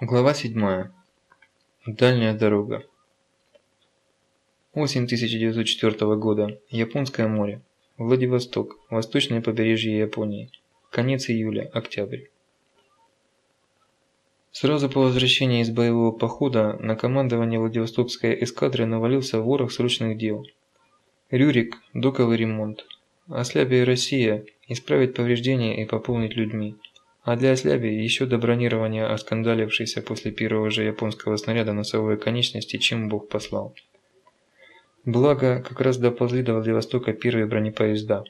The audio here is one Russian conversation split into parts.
Глава 7. Дальняя дорога. Осень 1904 года. Японское море. Владивосток. Восточное побережье Японии. Конец июля. Октябрь. Сразу по возвращении из боевого похода на командование Владивостокской эскадры навалился ворох срочных дел. Рюрик, доковый ремонт. Ослябия Россия, исправить повреждения и пополнить людьми. А для Осляби еще до бронирования оскандалившейся после первого же японского снаряда носовой конечности, чем Бог послал. Благо, как раз доползли до Владивостока первые бронепоезда.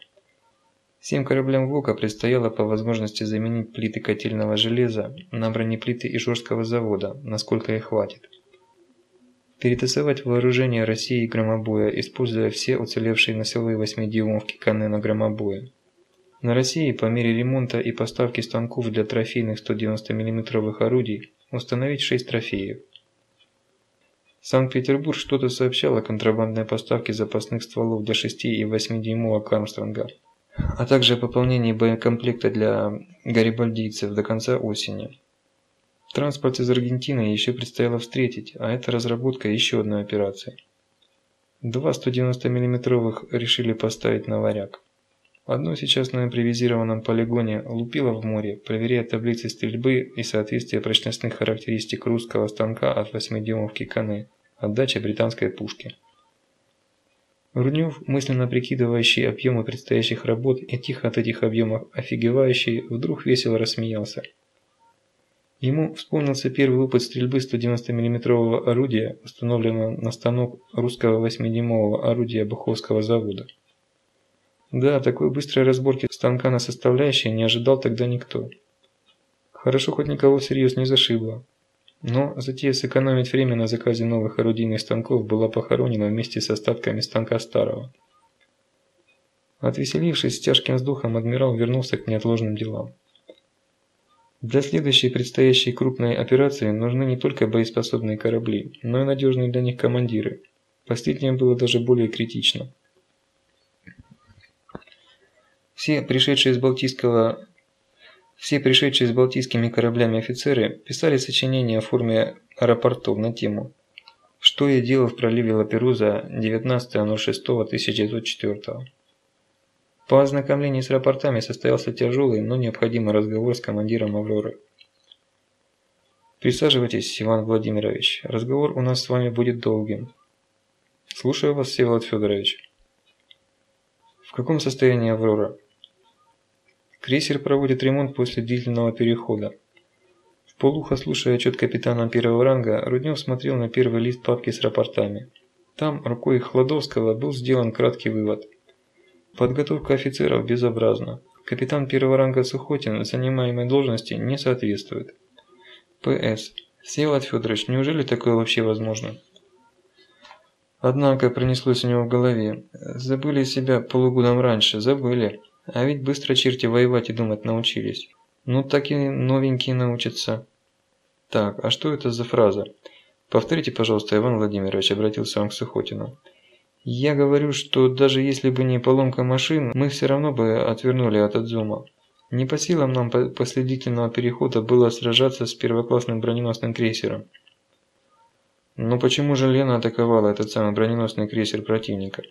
Всем кораблям ВОКа предстояло по возможности заменить плиты котельного железа на бронеплиты Ижорского завода, насколько их хватит. Перетасовать вооружение России громобоя, используя все уцелевшие носовые 8-дюймовки Канена громобоя. На России по мере ремонта и поставки станков для трофейных 190 мм орудий установить 6 трофеев. Санкт-Петербург что-то сообщал о контрабандной поставке запасных стволов для 6 и 8 дюймовок Армстронга, а также о пополнении боекомплекта для гарибальдийцев до конца осени. Транспорт из Аргентины еще предстояло встретить, а это разработка еще одной операции. Два 190 мм решили поставить на варяг. Одно сейчас на импровизированном полигоне лупило в море, проверяя таблицы стрельбы и соответствие прочностных характеристик русского станка от 8-дюймовки Каны, отдача британской пушки. Руднев, мысленно прикидывающий объемы предстоящих работ и тихо от этих объемов офигевающий, вдруг весело рассмеялся. Ему вспомнился первый опыт стрельбы 190 мм орудия, установленного на станок русского 8-дюймового орудия Буховского завода. Да, такой быстрой разборки станка на составляющие не ожидал тогда никто. Хорошо хоть никого всерьез не зашибло. Но затея сэкономить время на заказе новых орудийных станков была похоронена вместе с остатками станка старого. Отвеселившись с тяжким вздохом, адмирал вернулся к неотложным делам. Для следующей предстоящей крупной операции нужны не только боеспособные корабли, но и надежные для них командиры. Последнее было даже более критично. Все пришедшие с Балтийского все пришедшие с балтийскими кораблями офицеры писали сочинения в форме рапортов на тему «Что я делал в проливе Лаперуза 19.06.1904». По ознакомлении с рапортами состоялся тяжелый, но необходимый разговор с командиром «Авроры». «Присаживайтесь, Иван Владимирович. Разговор у нас с вами будет долгим». «Слушаю вас, Всеволод Федорович». «В каком состоянии «Аврора»?» Крейсер проводит ремонт после длительного перехода. В полухо слушая отчет капитана первого ранга, Руднев смотрел на первый лист папки с рапортами. Там рукой Хладовского был сделан краткий вывод. Подготовка офицеров безобразна. Капитан первого ранга Сухотин занимаемой должности не соответствует. П.С. Всеволод Федорович, неужели такое вообще возможно? Однако пронеслось у него в голове. Забыли себя полугодом раньше, забыли. А ведь быстро черти воевать и думать научились. Ну так и новенькие научатся. Так, а что это за фраза? Повторите, пожалуйста, Иван Владимирович, обратился он к Сухотину. Я говорю, что даже если бы не поломка машин, мы все равно бы отвернули от Адзума. Не по силам нам после длительного перехода было сражаться с первоклассным броненосным крейсером. Но почему же Лена атаковала этот самый броненосный крейсер противника?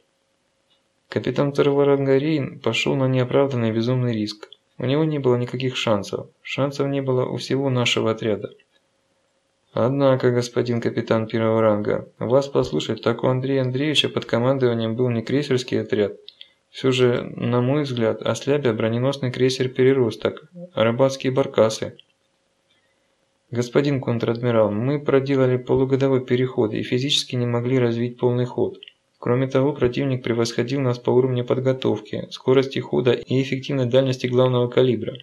Капитан второго ранга Рейн пошел на неоправданный безумный риск. У него не было никаких шансов. Шансов не было у всего нашего отряда. Однако, господин капитан первого ранга, вас послушать, так у Андрея Андреевича под командованием был не крейсерский отряд. Все же, на мой взгляд, ослябя броненосный крейсер «Переросток», рыбацкие баркасы. Господин контр-адмирал, мы проделали полугодовой переход и физически не могли развить полный ход. Кроме того, противник превосходил нас по уровню подготовки, скорости хода и эффективной дальности главного калибра.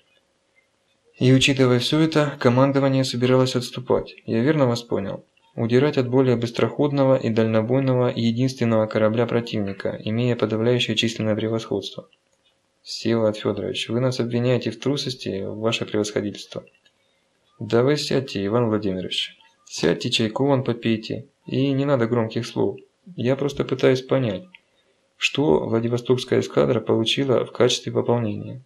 И учитывая все это, командование собиралось отступать. Я верно вас понял? Удирать от более быстроходного и дальнобойного единственного корабля противника, имея подавляющее численное превосходство. Всеволод Федорович, вы нас обвиняете в трусости, ваше превосходительство. Да вы сядьте, Иван Владимирович. Сядьте, чайку вон попейте. И не надо громких слов. Я просто пытаюсь понять, что Владивостокская эскадра получила в качестве пополнения.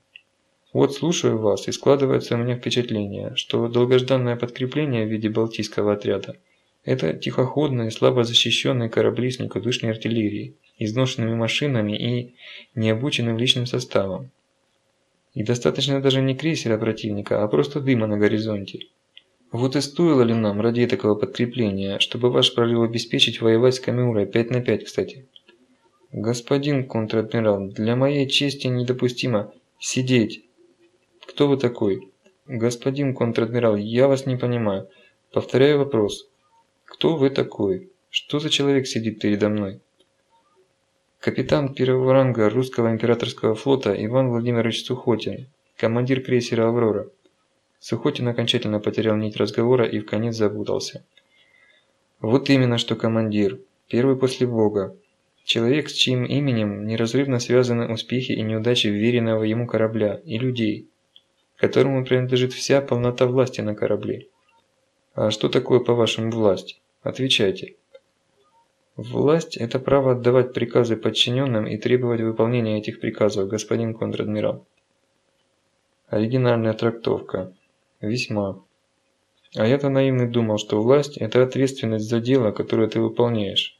Вот слушаю вас, и складывается у меня впечатление, что долгожданное подкрепление в виде Балтийского отряда – это тихоходные, слабо защищенные корабли с никудышной артиллерией, изношенными машинами и необученным личным составом. И достаточно даже не крейсера противника, а просто дыма на горизонте. Вот и стоило ли нам ради такого подкрепления, чтобы ваш пролив обеспечить воевать с Камиурой 5 на 5, кстати? Господин контр-адмирал, для моей чести недопустимо сидеть кто вы такой? Господин контр-адмирал, я вас не понимаю. Повторяю вопрос. Кто вы такой? Что за человек сидит передо мной? Капитан первого ранга русского императорского флота Иван Владимирович Сухотин, командир крейсера «Аврора». Сухотин окончательно потерял нить разговора и в конец запутался. Вот именно что командир, первый после Бога. Человек, с чьим именем неразрывно связаны успехи и неудачи веренного ему корабля и людей которому принадлежит вся полнота власти на корабле. А что такое, по-вашему, власть? Отвечайте. Власть – это право отдавать приказы подчиненным и требовать выполнения этих приказов, господин контр-адмирал. Оригинальная трактовка. Весьма. А я-то наивный думал, что власть – это ответственность за дело, которое ты выполняешь.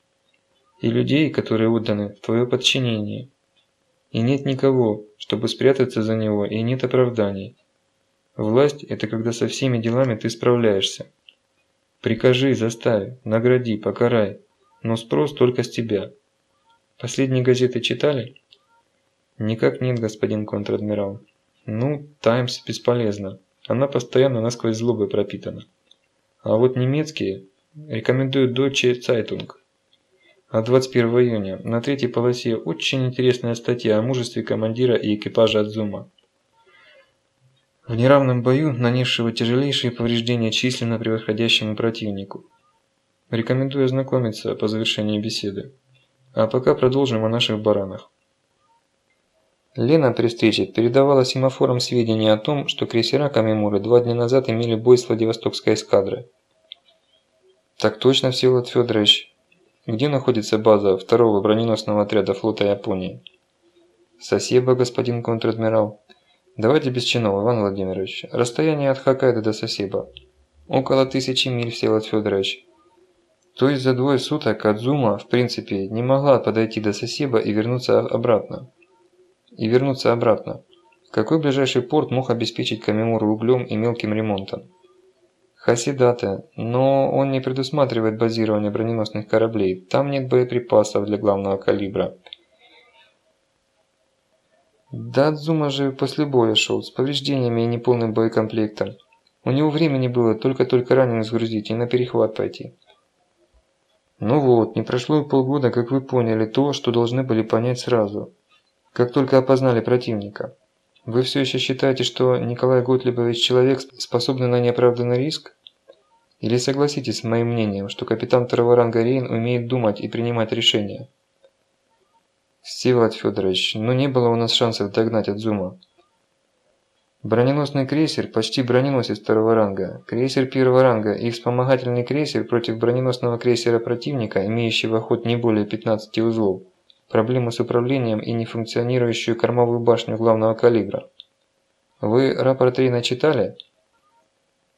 И людей, которые отданы в твое подчинение. И нет никого, чтобы спрятаться за него, и нет оправданий. Власть – это когда со всеми делами ты справляешься. Прикажи, заставь, награди, покарай, но спрос только с тебя. Последние газеты читали? Никак нет, господин контр-адмирал. Ну, Таймс бесполезно. Она постоянно насквозь злобой пропитана. А вот немецкие рекомендуют Deutsche Zeitung. А 21 июня на третьей полосе очень интересная статья о мужестве командира и экипажа Адзума в неравном бою, нанесшего тяжелейшие повреждения численно превосходящему противнику. Рекомендую ознакомиться по завершении беседы. А пока продолжим о наших баранах. Лена при встрече передавала семафорам сведения о том, что крейсера Камимуры два дня назад имели бой с Владивостокской эскадрой. Так точно, Всеволод Федорович. Где находится база второго броненосного отряда флота Японии? Сосеба, господин контр-адмирал. Давайте без чинов, Иван Владимирович. Расстояние от Хоккайдо до Сосеба. Около тысячи миль, Всеволод Федорович. То есть за двое суток Адзума, в принципе, не могла подойти до Сосеба и вернуться обратно. И вернуться обратно. Какой ближайший порт мог обеспечить Камимуру углем и мелким ремонтом? Хасидате, но он не предусматривает базирование броненосных кораблей. Там нет боеприпасов для главного калибра. Да Адзума же после боя шел, с повреждениями и неполным боекомплектом. У него времени было только-только раненых сгрузить и на перехват пойти. Ну вот, не прошло и полгода, как вы поняли то, что должны были понять сразу. Как только опознали противника. Вы все еще считаете, что Николай Готлибович человек, способный на неоправданный риск? Или согласитесь с моим мнением, что капитан второго ранга Рейн умеет думать и принимать решения? Всеволод Федорович, но не было у нас шансов догнать Адзума. Броненосный крейсер – почти броненосец второго ранга. Крейсер первого ранга и вспомогательный крейсер против броненосного крейсера противника, имеющего ход не более 15 узлов. Проблемы с управлением и нефункционирующую кормовую башню главного калибра. Вы рапорт Рейна читали?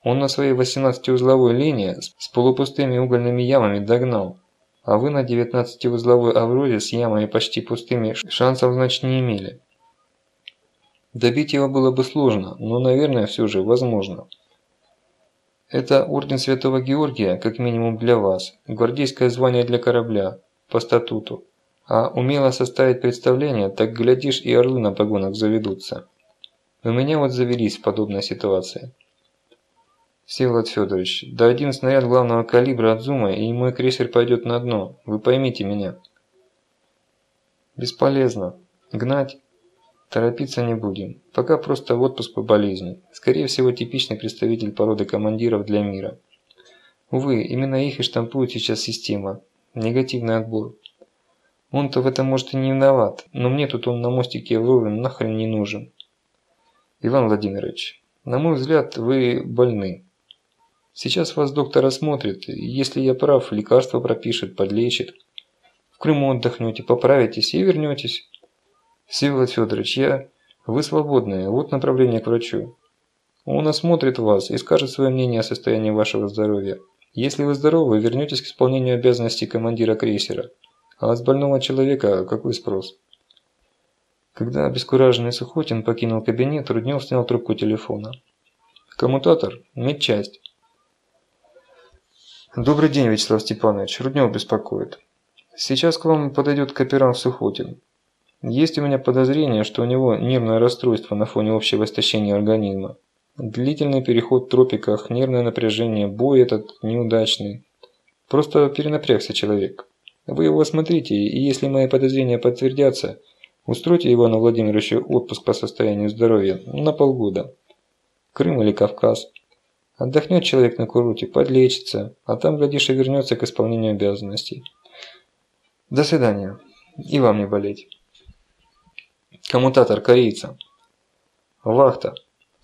Он на своей 18-узловой линии с полупустыми угольными ямами догнал а вы на 19-узловой Авроре с ямами почти пустыми шансов значит не имели. Добить его было бы сложно, но, наверное, все же возможно. Это Орден Святого Георгия, как минимум для вас, гвардейское звание для корабля, по статуту. А умело составить представление, так глядишь и орлы на погонах заведутся. У меня вот завелись в подобной ситуации. Всеволод Федорович, да один снаряд главного калибра от Зума, и мой крейсер пойдет на дно. Вы поймите меня. Бесполезно. Гнать? Торопиться не будем. Пока просто в отпуск по болезни. Скорее всего, типичный представитель породы командиров для мира. Увы, именно их и штампует сейчас система. Негативный отбор. Он-то в этом может и не виноват, но мне тут он на мостике вовремя нахрен не нужен. Иван Владимирович, на мой взгляд, вы больны. Сейчас вас доктор осмотрит, если я прав, лекарство пропишет, подлечит. В Крыму отдохнете, поправитесь и вернетесь. Всеволод Федорович, я Вы свободны, вот направление к врачу. Он осмотрит вас и скажет свое мнение о состоянии вашего здоровья. Если вы здоровы, вернетесь к исполнению обязанностей командира крейсера. А с больного человека какой спрос? Когда обескураженный Сухотин покинул кабинет, Руднев снял трубку телефона. «Коммутатор? Медчасть». «Добрый день, Вячеслав Степанович. Руднев беспокоит. Сейчас к вам подойдет капитан Сухотин. Есть у меня подозрение, что у него нервное расстройство на фоне общего истощения организма. Длительный переход в тропиках, нервное напряжение, бой этот неудачный. Просто перенапрягся человек. Вы его осмотрите, и если мои подозрения подтвердятся, Устройте Ивану Владимировичу отпуск по состоянию здоровья на полгода. Крым или Кавказ. Отдохнет человек на курорте, подлечится, а там, глядишь, и вернется к исполнению обязанностей. До свидания. И вам не болеть. Коммутатор корейца. Вахта.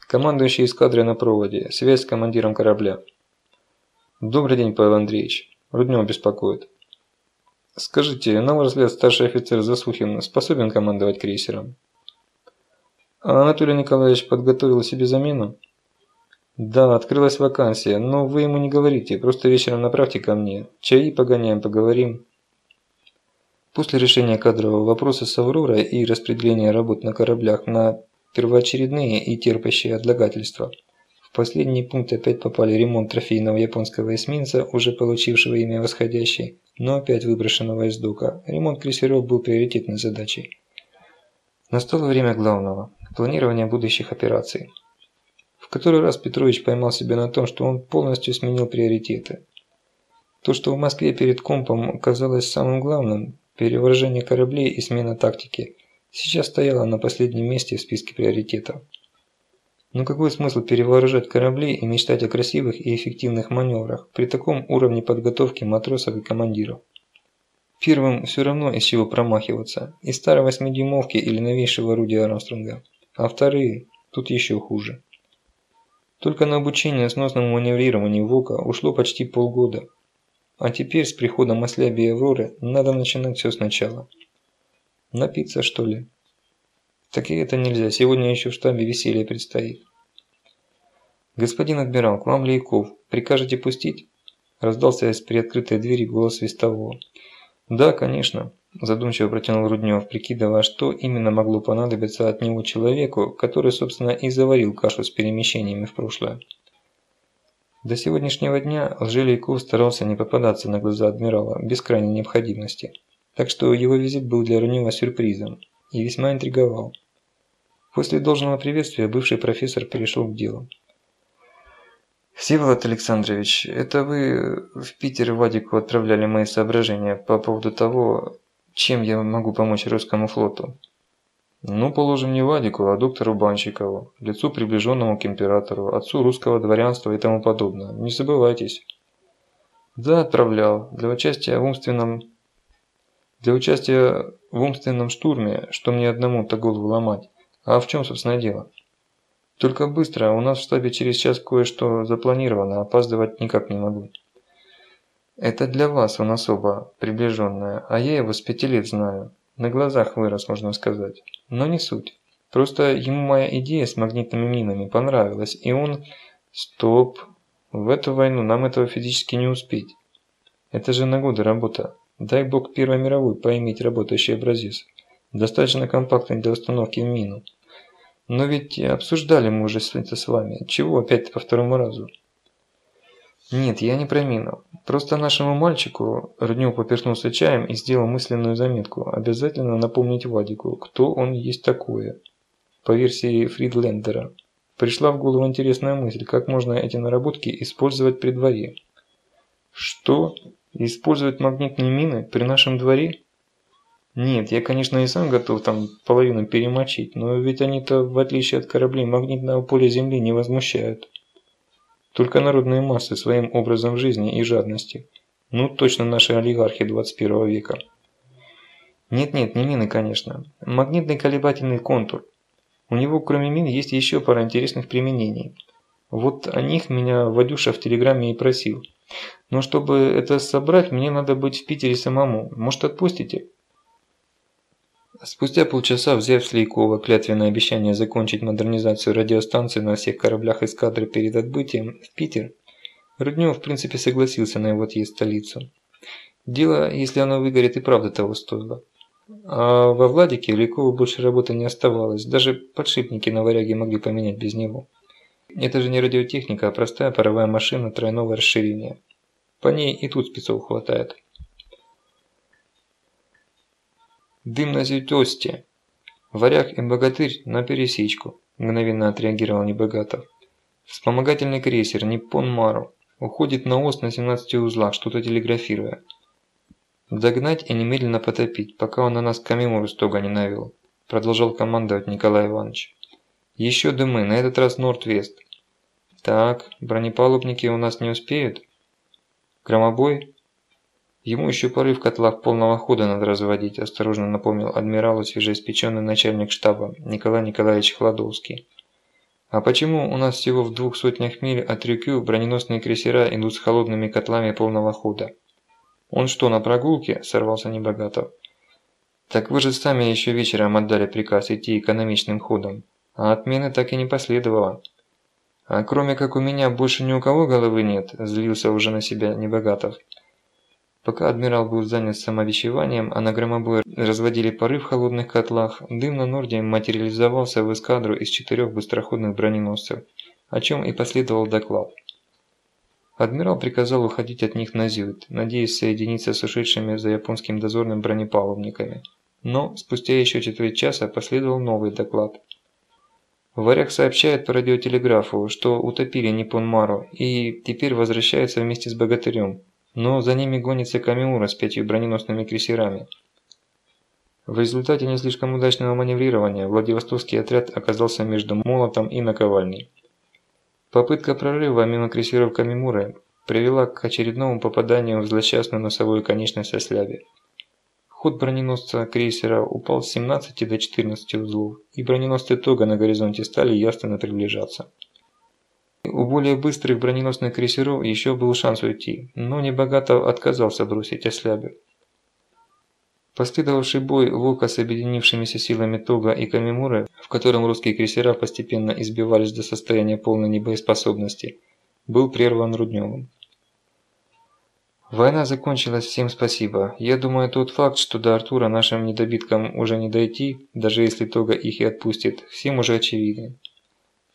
Командующий эскадрой на проводе. Связь с командиром корабля. Добрый день, Павел Андреевич. Руднев беспокоит. Скажите, на ваш взгляд, старший офицер Засухин способен командовать крейсером? А Анатолий Николаевич подготовил себе замену? Да, открылась вакансия, но вы ему не говорите, просто вечером направьте ко мне. Чаи погоняем, поговорим. После решения кадрового вопроса с Авророй и распределения работ на кораблях на первоочередные и терпящие отлагательства – последний пункт опять попали ремонт трофейного японского эсминца, уже получившего имя «Восходящий», но опять выброшенного из дока. Ремонт крейсеров был приоритетной задачей. Настало время главного – планирования будущих операций. В который раз Петрович поймал себя на том, что он полностью сменил приоритеты. То, что в Москве перед компом казалось самым главным – перевооружение кораблей и смена тактики – сейчас стояло на последнем месте в списке приоритетов. Но какой смысл перевооружать корабли и мечтать о красивых и эффективных маневрах при таком уровне подготовки матросов и командиров? Первым все равно из чего промахиваться, из старой восьмидюймовки или новейшего орудия Армстронга. А вторые, тут еще хуже. Только на обучение сносному маневрированию ВОКа ушло почти полгода. А теперь с приходом Осляби и Авроры надо начинать все сначала. Напиться что ли? Так и это нельзя, сегодня еще в штабе веселье предстоит. «Господин адмирал, к вам Лейков. Прикажете пустить?» Раздался из приоткрытой двери голос Вестового. «Да, конечно», – задумчиво протянул Руднев, прикидывая, что именно могло понадобиться от него человеку, который, собственно, и заварил кашу с перемещениями в прошлое. До сегодняшнего дня Лжелейков старался не попадаться на глаза адмирала без крайней необходимости, так что его визит был для Руднева сюрпризом и весьма интриговал. После должного приветствия бывший профессор перешел к делу. «Всеволод Александрович, это вы в Питер Вадику отправляли мои соображения по поводу того, чем я могу помочь русскому флоту?» «Ну, положим, не Вадику, а доктору Банщикову, лицу приближенному к императору, отцу русского дворянства и тому подобное. Не забывайтесь». «Да, отправлял. Для участия в умственном...» «Для участия в умственном штурме, что мне одному-то голову ломать. А в чем, собственно, дело? Только быстро, у нас в штабе через час кое-что запланировано, опаздывать никак не могу. Это для вас он особо приближенная, а я его с пяти лет знаю. На глазах вырос, можно сказать. Но не суть. Просто ему моя идея с магнитными минами понравилась, и он... Стоп. В эту войну нам этого физически не успеть. Это же на годы работа. Дай бог Первой мировой поиметь работающий образец. Достаточно компактный для установки в мину. Но ведь обсуждали мы уже это с вами. Чего опять по второму разу? Нет, я не про мину. Просто нашему мальчику, Руднев поперхнулся чаем и сделал мысленную заметку, обязательно напомнить Вадику, кто он есть такое. По версии Фридлендера. Пришла в голову интересная мысль, как можно эти наработки использовать при дворе. Что? Использовать магнитные мины при нашем дворе? Нет, я, конечно, и сам готов там половину перемочить, но ведь они-то, в отличие от кораблей магнитного поля Земли, не возмущают. Только народные массы своим образом жизни и жадностью. Ну, точно наши олигархи 21 века. Нет-нет, не мины, конечно. Магнитный колебательный контур. У него, кроме мин, есть еще пара интересных применений. Вот о них меня Вадюша в телеграмме и просил. Но чтобы это собрать, мне надо быть в Питере самому. Может, отпустите? Спустя полчаса, взяв с Лейкова клятвенное обещание закончить модернизацию радиостанции на всех кораблях эскадры перед отбытием в Питер, Руднев в принципе согласился на его отъезд в столицу. Дело, если оно выгорит, и правда того стоило. А во Владике Лейкову больше работы не оставалось, даже подшипники на варяге могли поменять без него. Это же не радиотехника, а простая паровая машина тройного расширения. По ней и тут спецов хватает. Дым на зютосте. Варяг и богатырь на пересечку, мгновенно отреагировал Небогатов. Вспомогательный крейсер Ниппон Мару уходит на ост на 17 узлах, что-то телеграфируя. Догнать и немедленно потопить, пока он на нас камимуру стога не навел, продолжал командовать Николай Иванович. Еще дымы, на этот раз Норд-Вест. Так, бронепалубники у нас не успеют? Громобой? Ему еще порыв в котлах полного хода надо разводить, осторожно напомнил адмиралу свежеиспеченный начальник штаба Николай Николаевич Хладовский. А почему у нас всего в двух сотнях миль от Рюкю броненосные крейсера идут с холодными котлами полного хода? Он что, на прогулке? Сорвался Небогатов. Так вы же сами еще вечером отдали приказ идти экономичным ходом, а отмены так и не последовало. А кроме как у меня больше ни у кого головы нет, злился уже на себя Небогатов. Пока адмирал был занят самовещеванием, а на громобой разводили пары в холодных котлах, дым на Норде материализовался в эскадру из четырех быстроходных броненосцев, о чем и последовал доклад. Адмирал приказал уходить от них на Зюит, надеясь соединиться с ушедшими за японским дозорным бронепалубниками. Но спустя еще четверть часа последовал новый доклад. Варяг сообщает по радиотелеграфу, что утопили Ниппон Мару и теперь возвращается вместе с Богатырем, но за ними гонится Камиура с пятью броненосными крейсерами. В результате не слишком удачного маневрирования Владивостокский отряд оказался между молотом и наковальней. Попытка прорыва мимо крейсеров Камимуры привела к очередному попаданию в злосчастную носовую конечность Осляби. Ход броненосца крейсера упал с 17 до 14 узлов, и броненосцы Тога на горизонте стали ясно приближаться. У более быстрых броненосных крейсеров еще был шанс уйти, но Небогатов отказался бросить ослябе. Последовавший бой Волка с объединившимися силами Тога и Камимуры, в котором русские крейсера постепенно избивались до состояния полной небоеспособности, был прерван Рудневым. Война закончилась, всем спасибо. Я думаю, тот факт, что до Артура нашим недобиткам уже не дойти, даже если Тога их и отпустит, всем уже очевиден.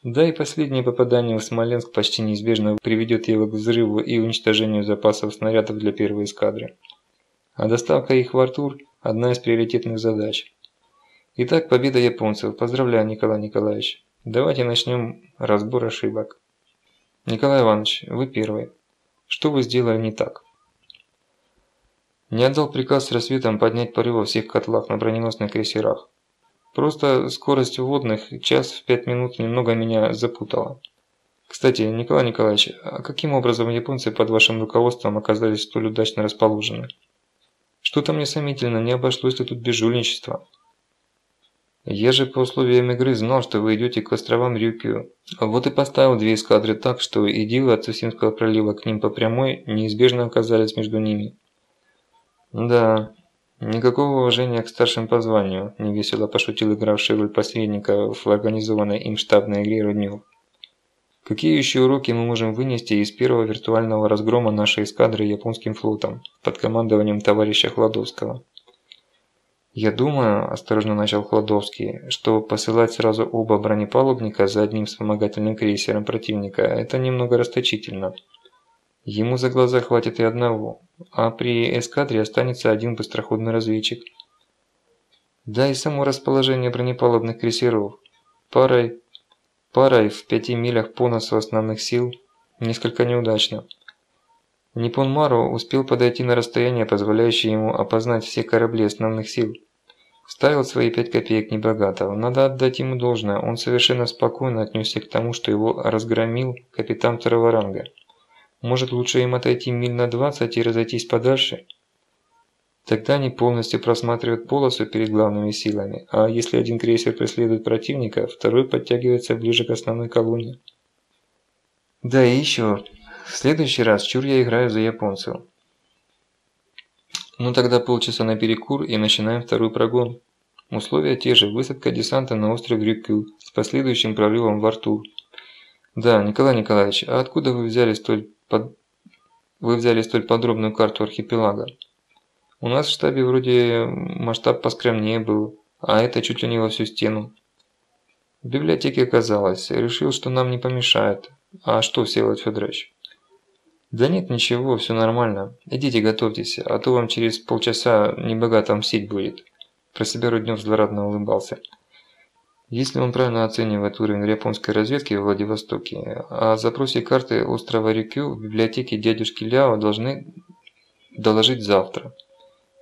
Да и последнее попадание в Смоленск почти неизбежно приведет его к взрыву и уничтожению запасов снарядов для первой эскадры. А доставка их в Артур – одна из приоритетных задач. Итак, победа японцев. Поздравляю, Николай Николаевич. Давайте начнем разбор ошибок. Николай Иванович, вы первый. Что вы сделали не так? Не отдал приказ с рассветом поднять во всех котлах на броненосных крейсерах. Просто скорость водных час в пять минут немного меня запутала. Кстати, Николай Николаевич, а каким образом японцы под вашим руководством оказались столь удачно расположены? Что-то мне сомнительно, не обошлось ли тут без жульничества. Я же по условиям игры знал, что вы идете к островам Рюкю. Вот и поставил две эскадры так, что идилы от Сусимского пролива к ним по прямой неизбежно оказались между ними. Да, Никакого уважения к старшим по званию, невесело пошутил игравший роль посредника в организованной им штабной игре Руднев. Какие еще уроки мы можем вынести из первого виртуального разгрома нашей эскадры японским флотом под командованием товарища Хладовского? «Я думаю», – осторожно начал Хладовский, – «что посылать сразу оба бронепалубника за одним вспомогательным крейсером противника – это немного расточительно». Ему за глаза хватит и одного, а при эскадре останется один быстроходный разведчик. Да и само расположение бронепалубных крейсеров. Парой, парой в пяти милях по носу основных сил несколько неудачно. Ниппон Мару успел подойти на расстояние, позволяющее ему опознать все корабли основных сил. Ставил свои пять копеек небогатого. Надо отдать ему должное, он совершенно спокойно отнесся к тому, что его разгромил капитан второго ранга. Может лучше им отойти миль на 20 и разойтись подальше? Тогда они полностью просматривают полосу перед главными силами, а если один крейсер преследует противника, второй подтягивается ближе к основной колонне. Да и еще, в следующий раз чур я играю за японцев. Ну тогда полчаса на перекур и начинаем второй прогон. Условия те же – высадка десанта на остров Рюкю с последующим прорывом в Артур. Да, Николай Николаевич, а откуда вы взяли столь под... вы взяли столь подробную карту архипелага? У нас в штабе вроде масштаб поскромнее был, а это чуть ли не во всю стену. В библиотеке оказалось, решил, что нам не помешает. А что, Всеволод Федорович? Да нет, ничего, все нормально. Идите готовьтесь, а то вам через полчаса небогато мстить будет. Про себя Руднев злорадно улыбался. Если он правильно оценивает уровень японской разведки в Владивостоке, о запросе карты острова Рюкю в библиотеке дядюшки Ляо должны доложить завтра.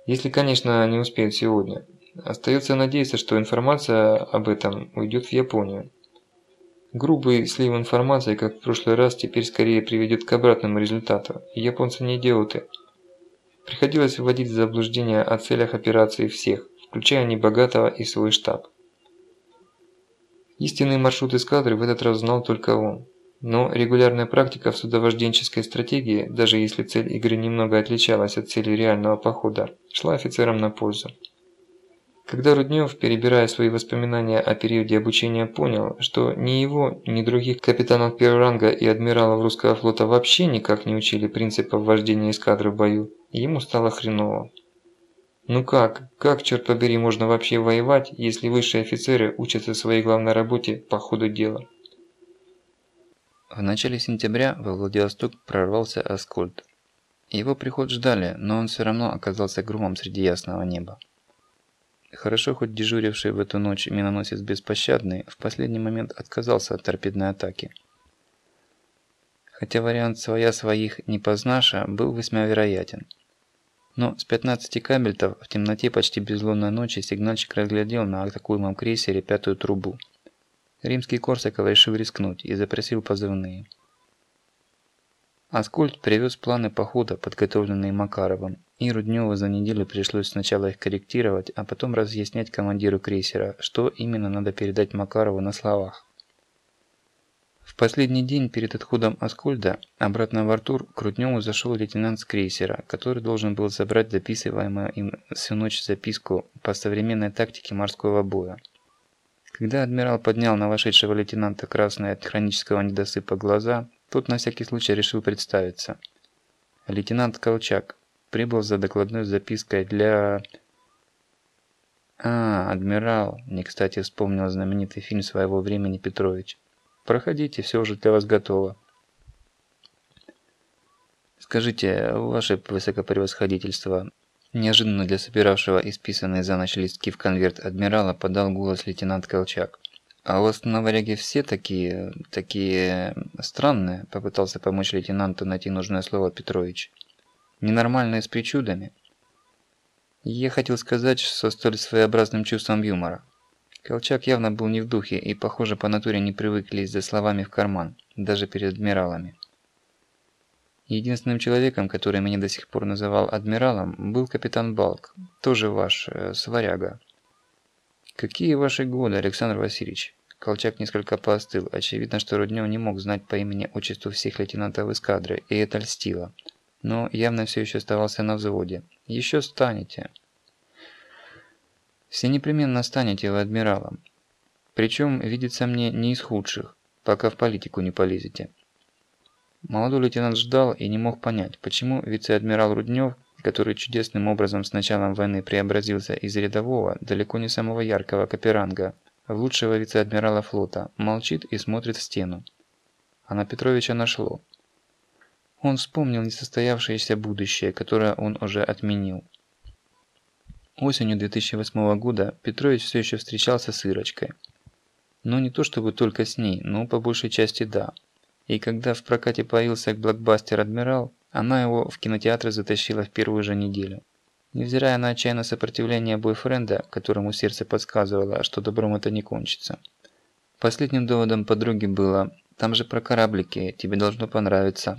Если, конечно, не успеют сегодня. Остается надеяться, что информация об этом уйдет в Японию. Грубый слив информации, как в прошлый раз, теперь скорее приведет к обратному результату. Японцы не идиоты. Приходилось вводить в заблуждение о целях операции всех, включая небогатого и свой штаб. Истинный маршрут эскадры в этот раз знал только он. Но регулярная практика в судовожденческой стратегии, даже если цель игры немного отличалась от цели реального похода, шла офицерам на пользу. Когда Руднев, перебирая свои воспоминания о периоде обучения, понял, что ни его, ни других капитанов первого ранга и адмиралов русского флота вообще никак не учили принципов вождения эскадры в бою, ему стало хреново. Ну как, как, черт побери, можно вообще воевать, если высшие офицеры учатся своей главной работе по ходу дела? В начале сентября во Владивосток прорвался Аскольд. Его приход ждали, но он все равно оказался громом среди ясного неба. Хорошо, хоть дежуривший в эту ночь миноносец Беспощадный в последний момент отказался от торпедной атаки. Хотя вариант «своя своих не познаша» был весьма вероятен. Но с 15 кабельтов в темноте почти безлунной ночи сигнальщик разглядел на атакуемом крейсере пятую трубу. Римский Корсаков решил рискнуть и запросил позывные. Аскольд привез планы похода, подготовленные Макаровым, и Рудневу за неделю пришлось сначала их корректировать, а потом разъяснять командиру крейсера, что именно надо передать Макарову на словах. Последний день перед отходом Аскольда обратно в Артур к Рудневу зашел лейтенант с крейсера, который должен был забрать записываемую им всю ночь записку по современной тактике морского боя. Когда адмирал поднял на вошедшего лейтенанта красные от хронического недосыпа глаза, тот на всякий случай решил представиться. Лейтенант Колчак прибыл за докладной запиской для... А, адмирал, не кстати вспомнил знаменитый фильм своего времени Петрович. Проходите, все уже для вас готово. Скажите, ваше высокопревосходительство, неожиданно для собиравшего исписанные за ночь листки в конверт адмирала подал голос лейтенант Колчак. «А у вас на варяге все такие... такие... странные?» – попытался помочь лейтенанту найти нужное слово Петрович. «Ненормальные с причудами?» Я хотел сказать со столь своеобразным чувством юмора. Колчак явно был не в духе и, похоже, по натуре не привык лезть за словами в карман, даже перед адмиралами. Единственным человеком, который меня до сих пор называл адмиралом, был капитан Балк, тоже ваш, э, сваряга. «Какие ваши годы, Александр Васильевич?» Колчак несколько поостыл. Очевидно, что Руднев не мог знать по имени-отчеству всех лейтенантов эскадры, и это льстило. Но явно все еще оставался на взводе. «Еще станете». «Все непременно станете вы адмиралом. Причем, видится мне, не из худших, пока в политику не полезете». Молодой лейтенант ждал и не мог понять, почему вице-адмирал Руднев который чудесным образом с началом войны преобразился из рядового, далеко не самого яркого Каперанга, в лучшего вице-адмирала флота, молчит и смотрит в стену. А на Петровича нашло. Он вспомнил несостоявшееся будущее, которое он уже отменил. Осенью 2008 года Петрович все еще встречался с Ирочкой. Но не то чтобы только с ней, но по большей части да. И когда в прокате появился блокбастер «Адмирал», она его в кинотеатр затащила в первую же неделю. Невзирая на отчаянное сопротивление бойфренда, которому сердце подсказывало, что добром это не кончится. Последним доводом подруги было «Там же про кораблики, тебе должно понравиться».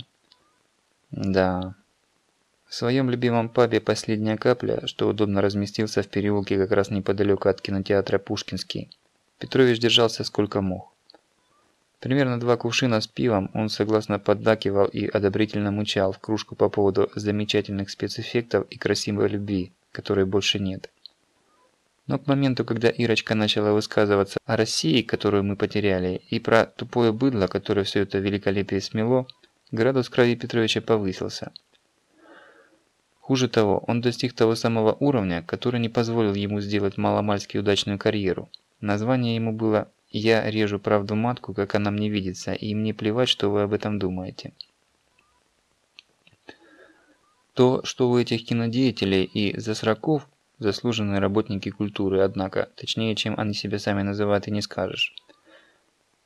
Да. В своем любимом пабе «Последняя капля», что удобно разместился в переулке как раз неподалеку от кинотеатра «Пушкинский», Петрович держался сколько мог. Примерно два кувшина с пивом он согласно поддакивал и одобрительно мучал в кружку по поводу замечательных спецэффектов и красивой любви, которой больше нет. Но к моменту, когда Ирочка начала высказываться о России, которую мы потеряли, и про тупое быдло, которое все это великолепие смело, градус крови Петровича повысился. Хуже того, он достиг того самого уровня, который не позволил ему сделать маломальски удачную карьеру. Название ему было «Я режу правду матку, как она мне видится, и мне плевать, что вы об этом думаете». То, что у этих кинодеятелей и засраков заслуженные работники культуры, однако, точнее, чем они себя сами называют, и не скажешь.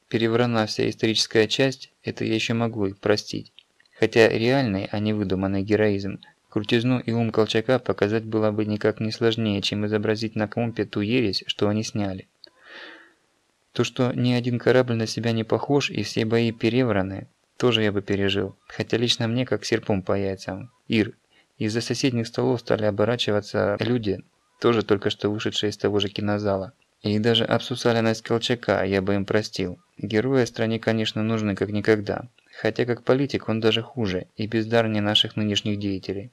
Переврана вся историческая часть, это я еще могу их простить. Хотя реальный, а не выдуманный героизм, крутизну и ум Колчака показать было бы никак не сложнее, чем изобразить на компе ту ересь, что они сняли. То, что ни один корабль на себя не похож и все бои перевраны, тоже я бы пережил, хотя лично мне как серпом по яйцам. Ир, из-за соседних столов стали оборачиваться люди, тоже только что вышедшие из того же кинозала. И даже обсусаленность Колчака я бы им простил. Герои стране, конечно, нужны как никогда. Хотя как политик он даже хуже и бездарнее наших нынешних деятелей.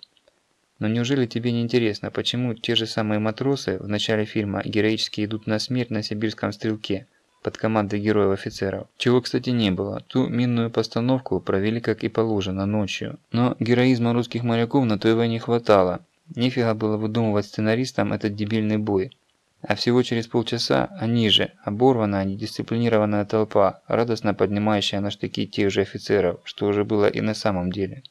Но неужели тебе не интересно, почему те же самые матросы в начале фильма героически идут на смерть на сибирском стрелке, под командой героев-офицеров. Чего, кстати, не было. Ту минную постановку провели как и положено ночью. Но героизма русских моряков на той войне хватало. Нефига было выдумывать сценаристам этот дебильный бой. А всего через полчаса они же, оборванная, недисциплинированная толпа, радостно поднимающая на штыки тех же офицеров, что уже было и на самом деле.